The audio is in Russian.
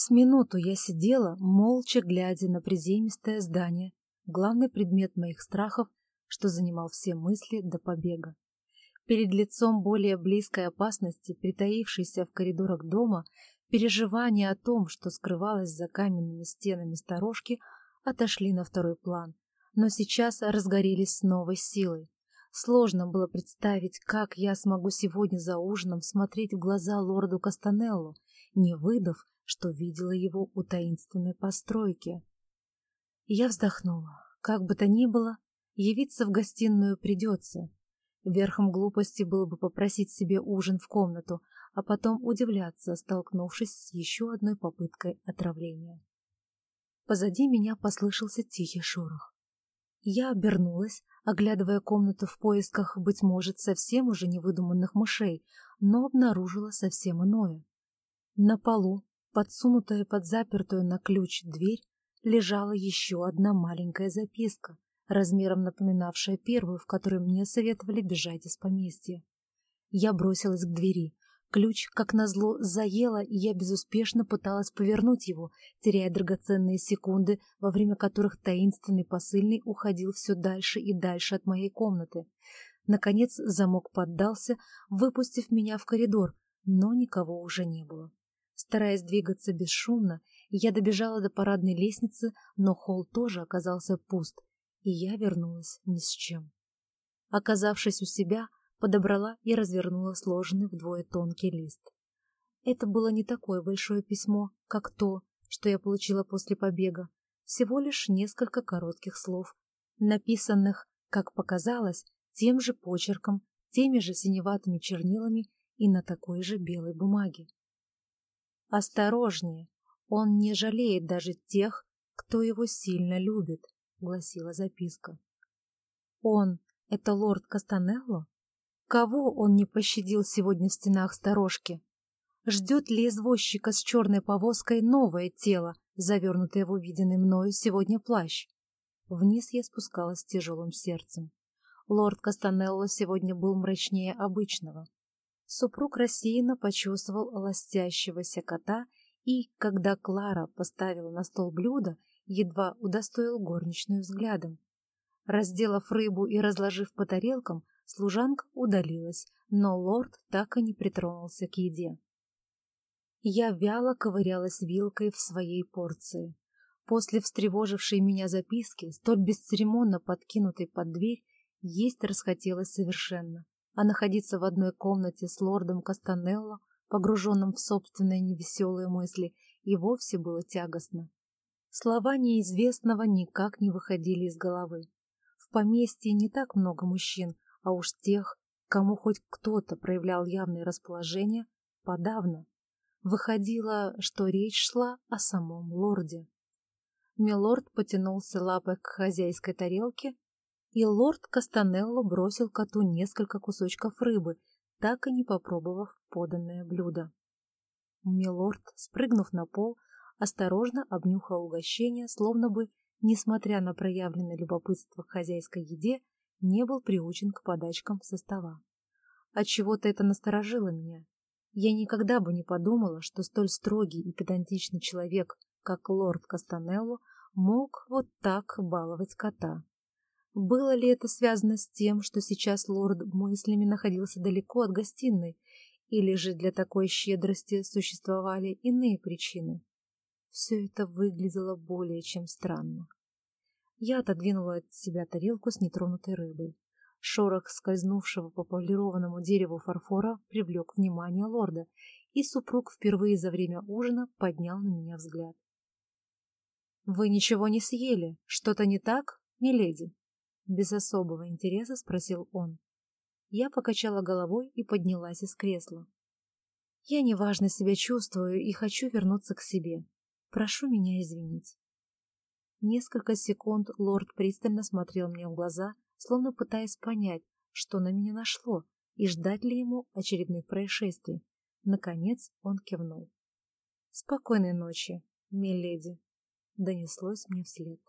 С минуту я сидела, молча глядя на приземистое здание, главный предмет моих страхов, что занимал все мысли до побега. Перед лицом более близкой опасности, притаившейся в коридорах дома, переживания о том, что скрывалось за каменными стенами сторожки, отошли на второй план, но сейчас разгорелись с новой силой. Сложно было представить, как я смогу сегодня за ужином смотреть в глаза лорду Кастанеллу, не выдав что видела его у таинственной постройки. я вздохнула. Как бы то ни было, явиться в гостиную придется. Верхом глупости было бы попросить себе ужин в комнату, а потом удивляться, столкнувшись с еще одной попыткой отравления. Позади меня послышался тихий шорох. Я обернулась, оглядывая комнату в поисках, быть может, совсем уже невыдуманных мышей, но обнаружила совсем иное. На полу, подсунутая под запертую на ключ дверь, лежала еще одна маленькая записка, размером напоминавшая первую, в которой мне советовали бежать из поместья. Я бросилась к двери. Ключ, как назло, заело, и я безуспешно пыталась повернуть его, теряя драгоценные секунды, во время которых таинственный посыльный уходил все дальше и дальше от моей комнаты. Наконец замок поддался, выпустив меня в коридор, но никого уже не было. Стараясь двигаться бесшумно, я добежала до парадной лестницы, но холл тоже оказался пуст, и я вернулась ни с чем. Оказавшись у себя, подобрала и развернула сложенный вдвое тонкий лист. Это было не такое большое письмо, как то, что я получила после побега, всего лишь несколько коротких слов, написанных, как показалось, тем же почерком, теми же синеватыми чернилами и на такой же белой бумаге. «Осторожнее, он не жалеет даже тех, кто его сильно любит», — гласила записка. «Он — это лорд Кастанелло? Кого он не пощадил сегодня в стенах сторожки? Ждет ли извозчика с черной повозкой новое тело, завернутое в увиденный мною сегодня плащ?» Вниз я спускалась с тяжелым сердцем. Лорд Кастанелло сегодня был мрачнее обычного. Супруг рассеянно почесывал ластящегося кота и, когда Клара поставила на стол блюдо, едва удостоил горничную взглядом. Разделав рыбу и разложив по тарелкам, служанка удалилась, но лорд так и не притронулся к еде. Я вяло ковырялась вилкой в своей порции. После встревожившей меня записки, столь бесцеремонно подкинутой под дверь, есть расхотелось совершенно а находиться в одной комнате с лордом Кастанелло, погруженным в собственные невеселые мысли, и вовсе было тягостно. Слова неизвестного никак не выходили из головы. В поместье не так много мужчин, а уж тех, кому хоть кто-то проявлял явное расположение, подавно. Выходило, что речь шла о самом лорде. Милорд потянулся лапой к хозяйской тарелке, и лорд Кастанелло бросил коту несколько кусочков рыбы, так и не попробовав поданное блюдо. Милорд, спрыгнув на пол, осторожно обнюхал угощение, словно бы, несмотря на проявленное любопытство к хозяйской еде, не был приучен к подачкам со стола. Отчего-то это насторожило меня. Я никогда бы не подумала, что столь строгий и педантичный человек, как лорд Кастанелло, мог вот так баловать кота. Было ли это связано с тем, что сейчас лорд мыслями находился далеко от гостиной, или же для такой щедрости существовали иные причины? Все это выглядело более чем странно. Я отодвинула от себя тарелку с нетронутой рыбой. Шорох скользнувшего по полированному дереву фарфора привлек внимание лорда, и супруг впервые за время ужина поднял на меня взгляд. «Вы ничего не съели? Что-то не так, миледи?» Без особого интереса спросил он. Я покачала головой и поднялась из кресла. Я неважно себя чувствую и хочу вернуться к себе. Прошу меня извинить. Несколько секунд лорд пристально смотрел мне в глаза, словно пытаясь понять, что на меня нашло, и ждать ли ему очередных происшествий. Наконец он кивнул. «Спокойной ночи, миледи», — донеслось мне вслед.